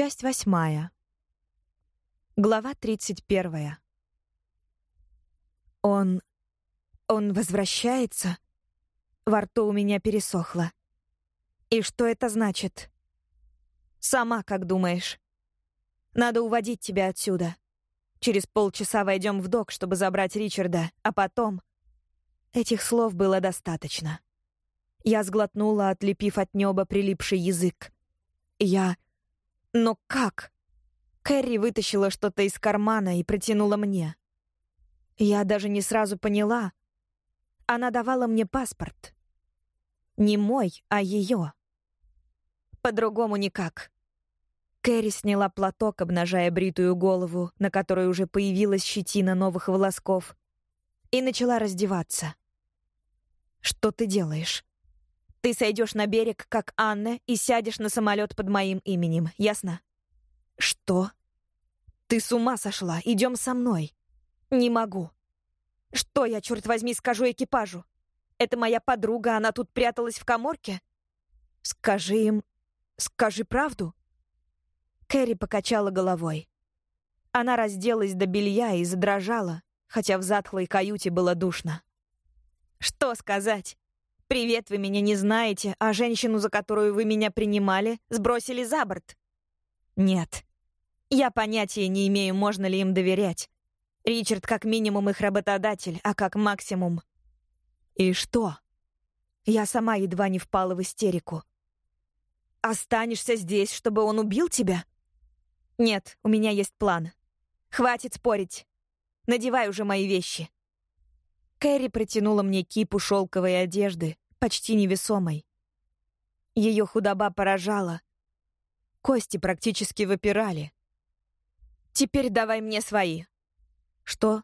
Часть восьмая. Глава тридцать первая. Он... он возвращается? Во рту у меня пересохло. И что это значит? Сама как думаешь? Надо уводить тебя отсюда. Через полчаса войдем в док, чтобы забрать Ричарда, а потом... Этих слов было достаточно. Я сглотнула, отлепив от неба прилипший язык. Я... Но как? Кэрри вытащила что-то из кармана и протянула мне. Я даже не сразу поняла. Она давала мне паспорт. Не мой, а ее. По-другому никак. Кэрри сняла платок, обнажая бритую голову, на которой уже появилась щетина новых волосков, и начала раздеваться. «Что ты делаешь?» «Ты сойдешь на берег, как Анна, и сядешь на самолет под моим именем, ясно?» «Что?» «Ты с ума сошла! Идем со мной!» «Не могу!» «Что я, черт возьми, скажу экипажу? Это моя подруга, она тут пряталась в коморке?» «Скажи им... Скажи правду!» Кэрри покачала головой. Она разделась до белья и задрожала, хотя в затхлой каюте было душно. «Что сказать? Привет, вы меня не знаете, а женщину, за которую вы меня принимали, сбросили за борт?» «Нет. Я понятия не имею, можно ли им доверять. Ричард как минимум их работодатель, а как максимум...» «И что?» Я сама едва не впала в истерику. «Останешься здесь, чтобы он убил тебя?» «Нет, у меня есть план. Хватит спорить. Надевай уже мои вещи». Кэрри протянула мне кипу шелковой одежды, почти невесомой. Ее худоба поражала. Кости практически выпирали. «Теперь давай мне свои». «Что?»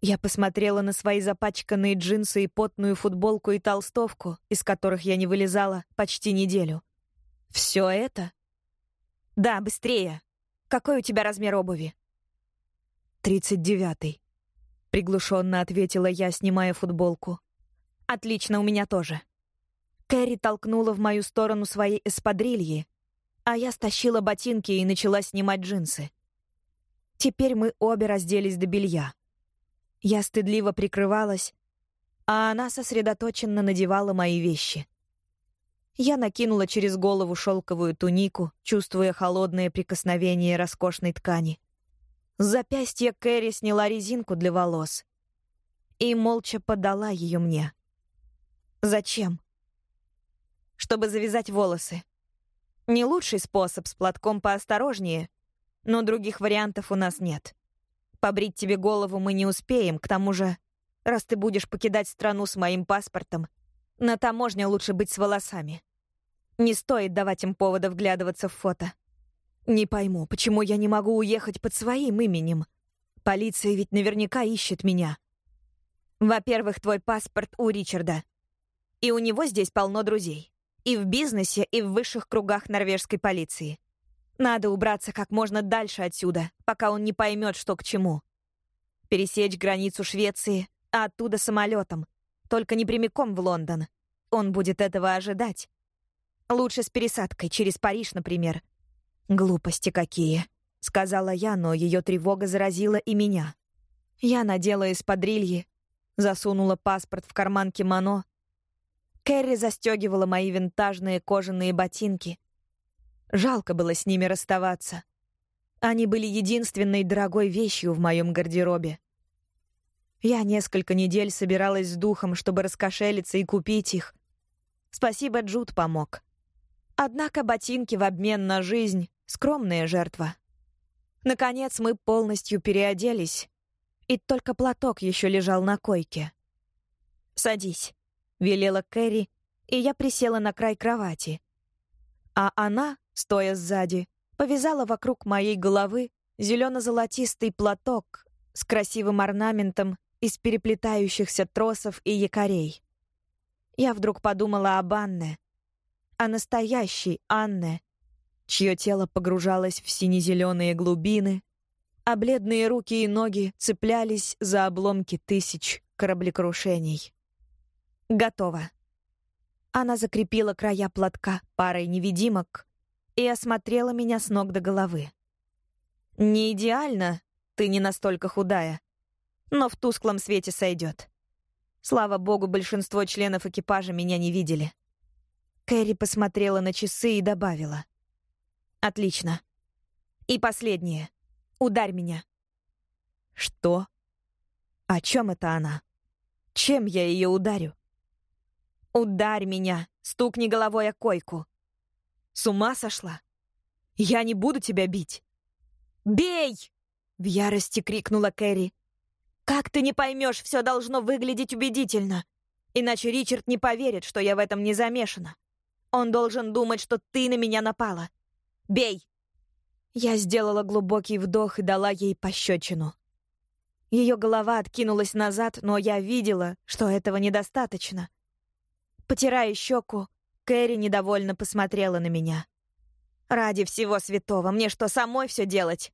Я посмотрела на свои запачканные джинсы и потную футболку и толстовку, из которых я не вылезала почти неделю. «Все это?» «Да, быстрее. Какой у тебя размер обуви?» «Тридцать девятый», — приглушенно ответила я, снимая футболку. «Отлично, у меня тоже». Кэрри толкнула в мою сторону свои эспадрильи, а я стащила ботинки и начала снимать джинсы. Теперь мы обе разделись до белья. Я стыдливо прикрывалась, а она сосредоточенно надевала мои вещи. Я накинула через голову шелковую тунику, чувствуя холодное прикосновение роскошной ткани. С запястья Кэрри сняла резинку для волос и молча подала ее мне. «Зачем?» «Чтобы завязать волосы. Не лучший способ, с платком поосторожнее, но других вариантов у нас нет. Побрить тебе голову мы не успеем, к тому же, раз ты будешь покидать страну с моим паспортом, на таможне лучше быть с волосами». Не стоит давать им повода вглядываться в фото. Не пойму, почему я не могу уехать под своим именем. Полиция ведь наверняка ищет меня. Во-первых, твой паспорт у Ричарда. И у него здесь полно друзей. И в бизнесе, и в высших кругах норвежской полиции. Надо убраться как можно дальше отсюда, пока он не поймет, что к чему. Пересечь границу Швеции, а оттуда самолетом. Только не прямиком в Лондон. Он будет этого ожидать. Лучше с пересадкой через Париж, например. Глупости какие, сказала я, но ее тревога заразила и меня. Я надела эспадрильи, засунула паспорт в карман кимоно. Кэрри застегивала мои винтажные кожаные ботинки. Жалко было с ними расставаться. Они были единственной дорогой вещью в моем гардеробе. Я несколько недель собиралась с духом, чтобы раскошелиться и купить их. Спасибо, Джуд помог. Однако ботинки в обмен на жизнь — скромная жертва. Наконец мы полностью переоделись, и только платок еще лежал на койке. «Садись», — велела Кэрри, и я присела на край кровати. А она, стоя сзади, повязала вокруг моей головы зелено-золотистый платок с красивым орнаментом из переплетающихся тросов и якорей. Я вдруг подумала об Анне, а настоящей Анне, чье тело погружалось в сине-зеленые глубины, а бледные руки и ноги цеплялись за обломки тысяч кораблекрушений. Готово. Она закрепила края платка парой невидимок и осмотрела меня с ног до головы. «Не идеально, ты не настолько худая, но в тусклом свете сойдет. Слава богу, большинство членов экипажа меня не видели». Кэрри посмотрела на часы и добавила. «Отлично. И последнее. Ударь меня». «Что? О чем это она? Чем я ее ударю?» «Ударь меня! Стукни головой о койку!» «С ума сошла? Я не буду тебя бить!» «Бей!» — в ярости крикнула Кэрри. «Как ты не поймешь, все должно выглядеть убедительно. Иначе Ричард не поверит, что я в этом не замешана. Он должен думать, что ты на меня напала. Бей!» Я сделала глубокий вдох и дала ей пощечину. Ее голова откинулась назад, но я видела, что этого недостаточно. Потирая щеку, Кэрри недовольно посмотрела на меня. «Ради всего святого, мне что, самой все делать?»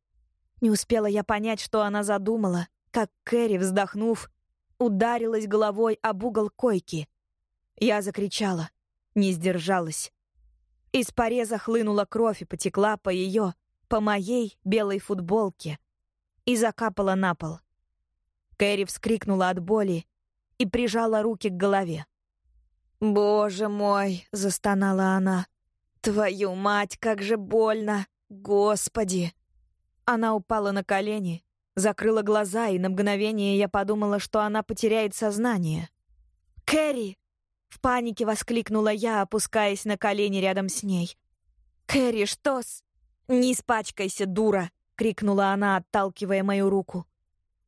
Не успела я понять, что она задумала, как Кэрри, вздохнув, ударилась головой об угол койки. Я закричала, не сдержалась. Из пореза хлынула кровь и потекла по ее, по моей белой футболке и закапала на пол. Кэрри вскрикнула от боли и прижала руки к голове. «Боже мой!» — застонала она. «Твою мать, как же больно! Господи!» Она упала на колени, закрыла глаза, и на мгновение я подумала, что она потеряет сознание. «Кэрри!» — в панике воскликнула я, опускаясь на колени рядом с ней. «Кэрри, что с...» «Не испачкайся, дура!» — крикнула она, отталкивая мою руку.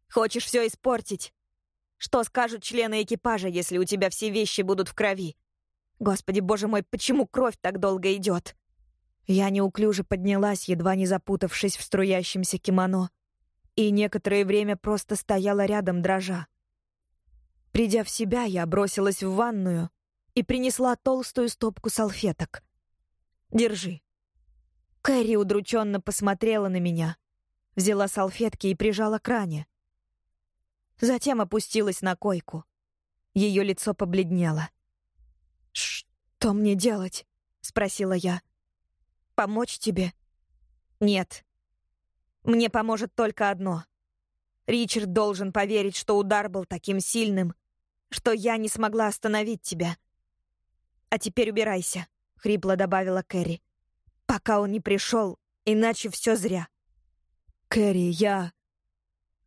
«Хочешь все испортить? Что скажут члены экипажа, если у тебя все вещи будут в крови? Господи, боже мой, почему кровь так долго идет?» Я неуклюже поднялась, едва не запутавшись в струящемся кимоно, и некоторое время просто стояла рядом, дрожа. Придя в себя, я бросилась в ванную и принесла толстую стопку салфеток. «Держи». Кэрри удрученно посмотрела на меня, взяла салфетки и прижала к ране. Затем опустилась на койку. Ее лицо побледнело. «Что мне делать?» — спросила я. Помочь тебе? Нет. Мне поможет только одно. Ричард должен поверить, что удар был таким сильным, что я не смогла остановить тебя. А теперь убирайся, хрипло добавила Кэрри. Пока он не пришел, иначе все зря. Кэрри, я...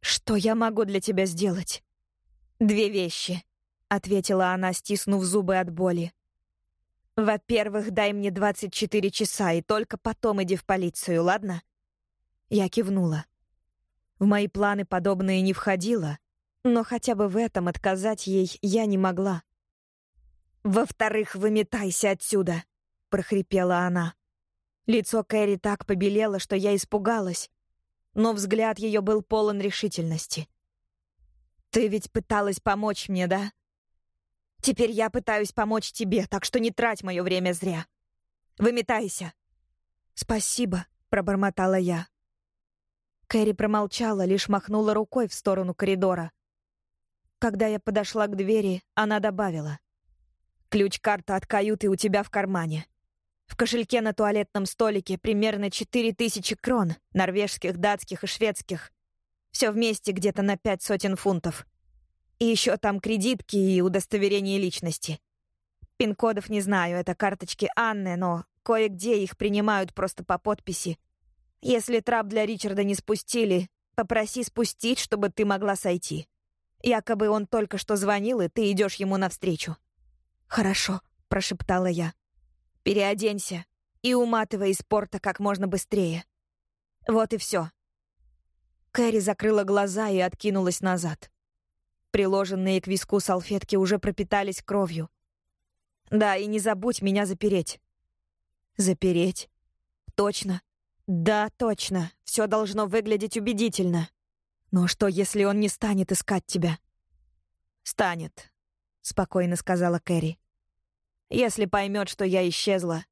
Что я могу для тебя сделать? Две вещи, ответила она, стиснув зубы от боли. «Во-первых, дай мне 24 часа, и только потом иди в полицию, ладно?» Я кивнула. В мои планы подобное не входило, но хотя бы в этом отказать ей я не могла. «Во-вторых, выметайся отсюда!» — прохрипела она. Лицо Кэрри так побелело, что я испугалась, но взгляд ее был полон решительности. «Ты ведь пыталась помочь мне, да? Теперь я пытаюсь помочь тебе, так что не трать мое время зря. Выметайся. Спасибо, пробормотала я. Кэрри промолчала, лишь махнула рукой в сторону коридора. Когда я подошла к двери, она добавила. «Ключ-карта от каюты у тебя в кармане. В кошельке на туалетном столике примерно четыре тысячи крон, норвежских, датских и шведских. Все вместе где-то на пять сотен фунтов. И еще там кредитки и удостоверение личности. Пин-кодов не знаю, это карточки Анны, но кое-где их принимают просто по подписи. Если трап для Ричарда не спустили, попроси спустить, чтобы ты могла сойти. Якобы он только что звонил, и ты идешь ему навстречу. «Хорошо», — прошептала я. «Переоденься и уматывай из порта как можно быстрее. Вот и все». Кэрри закрыла глаза и откинулась назад. Приложенные к виску салфетки уже пропитались кровью. Да, и не забудь меня запереть. Запереть? Точно. Да, точно. Все должно выглядеть убедительно. Но что, если он не станет искать тебя? Станет, спокойно сказала Кэрри. Если поймет, что я исчезла,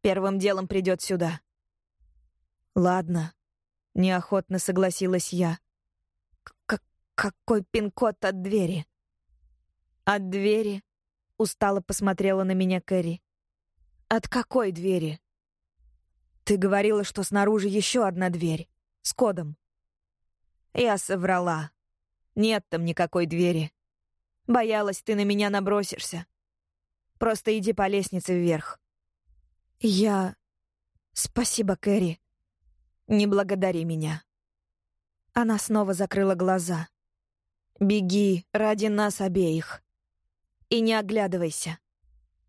первым делом придет сюда. Ладно, неохотно согласилась я. Какой пин-код от двери? От двери? Устало посмотрела на меня Кэрри. От какой двери? Ты говорила, что снаружи еще одна дверь. С кодом. Я соврала. Нет там никакой двери. Боялась, ты на меня набросишься. Просто иди по лестнице вверх. Я... Спасибо, Кэрри. Не благодари меня. Она снова закрыла глаза. Беги ради нас обеих. И не оглядывайся.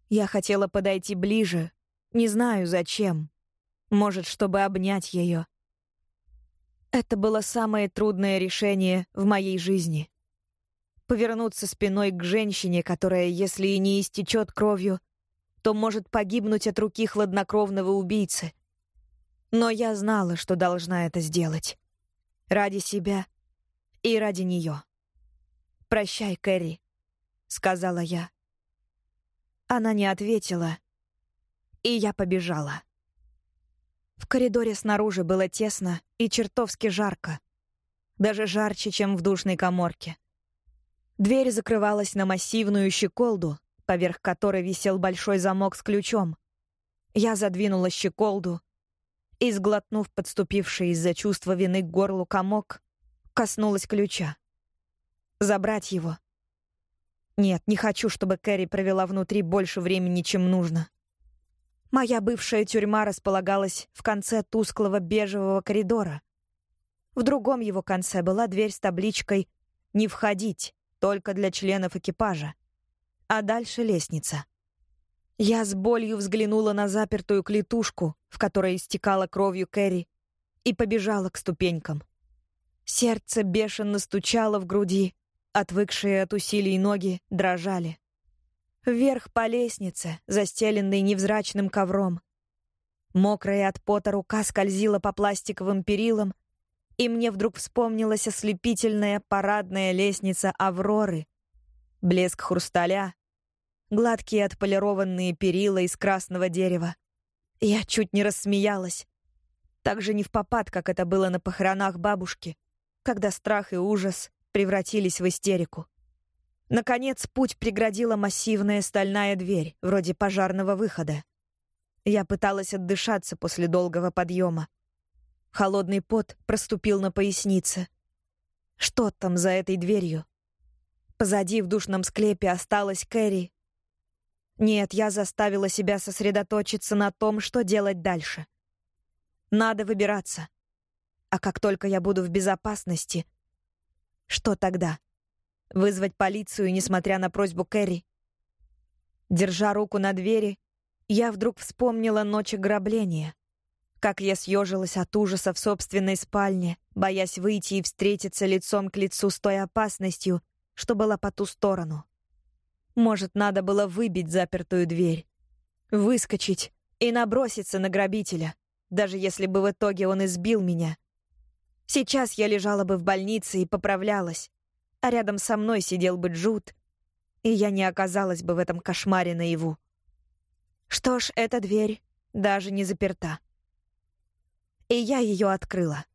Я хотела подойти ближе, не знаю зачем. Может, чтобы обнять ее. Это было самое трудное решение в моей жизни. Повернуться спиной к женщине, которая, если и не истечет кровью, то может погибнуть от руки хладнокровного убийцы. Но я знала, что должна это сделать. Ради себя и ради нее. «Прощай, Кэрри», — сказала я. Она не ответила, и я побежала. В коридоре снаружи было тесно и чертовски жарко. Даже жарче, чем в душной коморке. Дверь закрывалась на массивную щеколду, поверх которой висел большой замок с ключом. Я задвинула щеколду и, сглотнув подступивший из-за чувства вины к горлу комок, коснулась ключа. Забрать его? Нет, не хочу, чтобы Кэрри провела внутри больше времени, чем нужно. Моя бывшая тюрьма располагалась в конце тусклого бежевого коридора. В другом его конце была дверь с табличкой «Не входить, только для членов экипажа». А дальше лестница. Я с болью взглянула на запертую клетушку, в которой истекала кровью Кэрри, и побежала к ступенькам. Сердце бешено стучало в груди, отвыкшие от усилий ноги дрожали. Вверх по лестнице, застеленной невзрачным ковром. Мокрая от пота рука скользила по пластиковым перилам, и мне вдруг вспомнилась ослепительная парадная лестница Авроры. Блеск хрусталя, гладкие отполированные перила из красного дерева. Я чуть не рассмеялась. Так же не в попад, как это было на похоронах бабушки, когда страх и ужас превратились в истерику. Наконец, путь преградила массивная стальная дверь, вроде пожарного выхода. Я пыталась отдышаться после долгого подъема. Холодный пот проступил на пояснице. Что там за этой дверью? Позади в душном склепе осталась Кэрри. Нет, я заставила себя сосредоточиться на том, что делать дальше. Надо выбираться. А как только я буду в безопасности, что тогда? Вызвать полицию, несмотря на просьбу Кэрри. Держа руку на двери, я вдруг вспомнила ночь ограбления. Как я съежилась от ужаса в собственной спальне, боясь выйти и встретиться лицом к лицу с той опасностью, что была по ту сторону. Может, надо было выбить запертую дверь, выскочить и наброситься на грабителя, даже если бы в итоге он избил меня. Сейчас я лежала бы в больнице и поправлялась, а рядом со мной сидел бы Джуд, и я не оказалась бы в этом кошмаре наяву. Что ж, эта дверь даже не заперта. И я ее открыла.